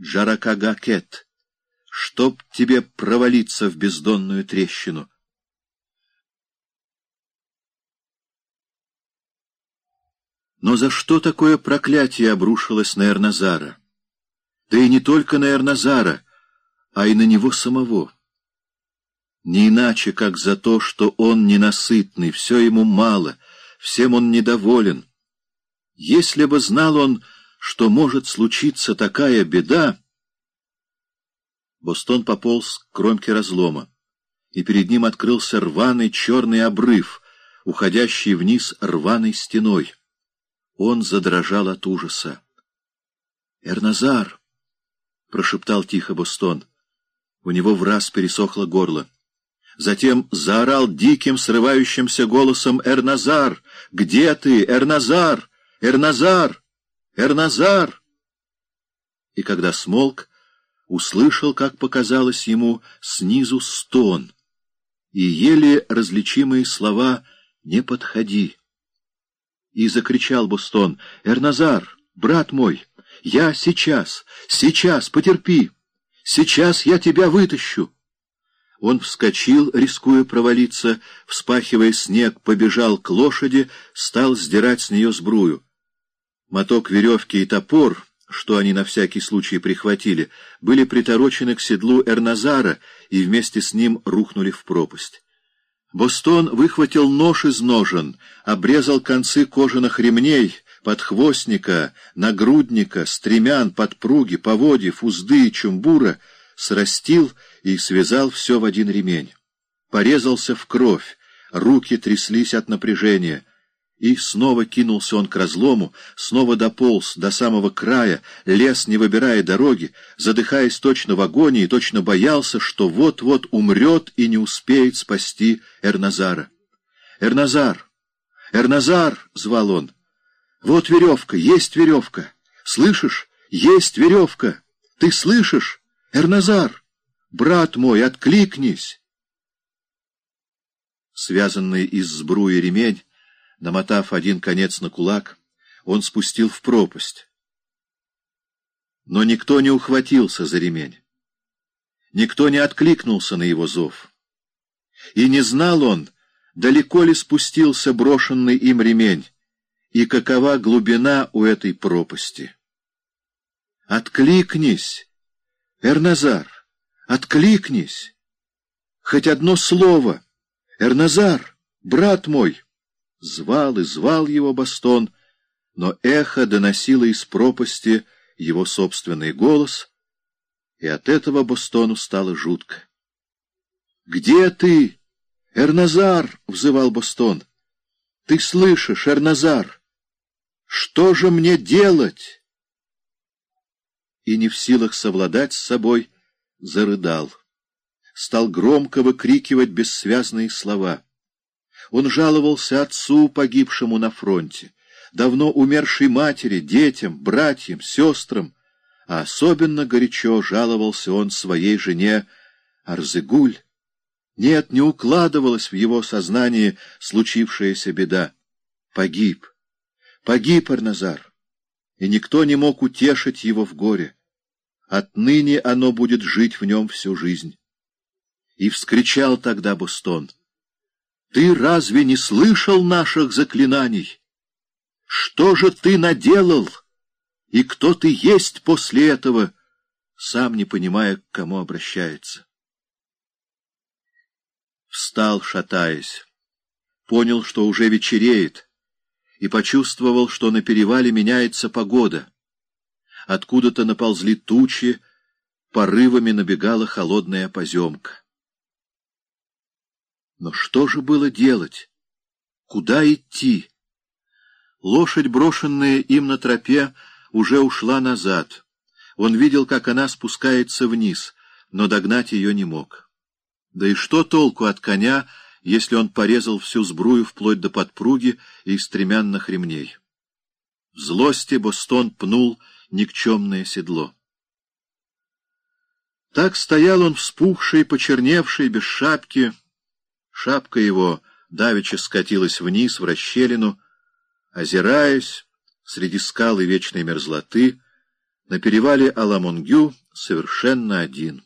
Джаракагакет, чтоб тебе провалиться в бездонную трещину. Но за что такое проклятие обрушилось на Эрназара? Да и не только на Эрназара, а и на него самого. Не иначе, как за то, что он ненасытный, все ему мало, всем он недоволен. Если бы знал он, что может случиться такая беда... Бостон пополз к кромке разлома, и перед ним открылся рваный черный обрыв, уходящий вниз рваной стеной. Он задрожал от ужаса. «Эрназар!» — прошептал тихо Бостон. У него в раз пересохло горло. Затем заорал диким, срывающимся голосом «Эрназар! Где ты, Эрназар? Эрназар! Эрназар!» И когда смолк, услышал, как показалось ему, снизу стон и еле различимые слова «Не подходи» и закричал Бустон. «Эрназар, брат мой, я сейчас, сейчас, потерпи! Сейчас я тебя вытащу!» Он вскочил, рискуя провалиться, вспахивая снег, побежал к лошади, стал сдирать с нее сбрую. Моток веревки и топор, что они на всякий случай прихватили, были приторочены к седлу Эрназара и вместе с ним рухнули в пропасть. Бостон выхватил нож из ножен, обрезал концы кожаных ремней, подхвостника, нагрудника, стремян, подпруги, поводьев, узды и чумбура, срастил и связал все в один ремень. Порезался в кровь, руки тряслись от напряжения — и снова кинулся он к разлому, снова дополз до самого края, лес, не выбирая дороги, задыхаясь точно в агонии, точно боялся, что вот-вот умрет и не успеет спасти Эрназара. «Эрназар! Эрназар!» — звал он. «Вот веревка, есть веревка! Слышишь? Есть веревка! Ты слышишь? Эрназар! Брат мой, откликнись!» Связанный из сбруи ремень, Намотав один конец на кулак, он спустил в пропасть. Но никто не ухватился за ремень. Никто не откликнулся на его зов. И не знал он, далеко ли спустился брошенный им ремень, и какова глубина у этой пропасти. «Откликнись, Эрназар, откликнись! Хоть одно слово, Эрназар, брат мой!» Звал и звал его Бастон, но эхо доносило из пропасти его собственный голос, и от этого Бастону стало жутко. «Где ты, Эрназар?» — взывал Бастон. «Ты слышишь, Эрназар? Что же мне делать?» И не в силах совладать с собой, зарыдал. Стал громко выкрикивать бессвязные слова — он жаловался отцу, погибшему на фронте, давно умершей матери, детям, братьям, сестрам, а особенно горячо жаловался он своей жене Арзыгуль. Нет, не укладывалась в его сознании случившаяся беда. Погиб, погиб Арназар, и никто не мог утешить его в горе. Отныне оно будет жить в нем всю жизнь. И вскричал тогда Бустон — ты разве не слышал наших заклинаний? Что же ты наделал? И кто ты есть после этого, сам не понимая, к кому обращается? Встал, шатаясь, понял, что уже вечереет, и почувствовал, что на перевале меняется погода. Откуда-то наползли тучи, порывами набегала холодная поземка. Но что же было делать? Куда идти? Лошадь, брошенная им на тропе, уже ушла назад. Он видел, как она спускается вниз, но догнать ее не мог. Да и что толку от коня, если он порезал всю сбрую вплоть до подпруги и стремянных ремней? В злости Бостон пнул никчемное седло. Так стоял он вспухший, почерневший, без шапки, Шапка его давеча скатилась вниз в расщелину, озираясь среди скал и вечной мерзлоты, На перевале Аламунгю совершенно один.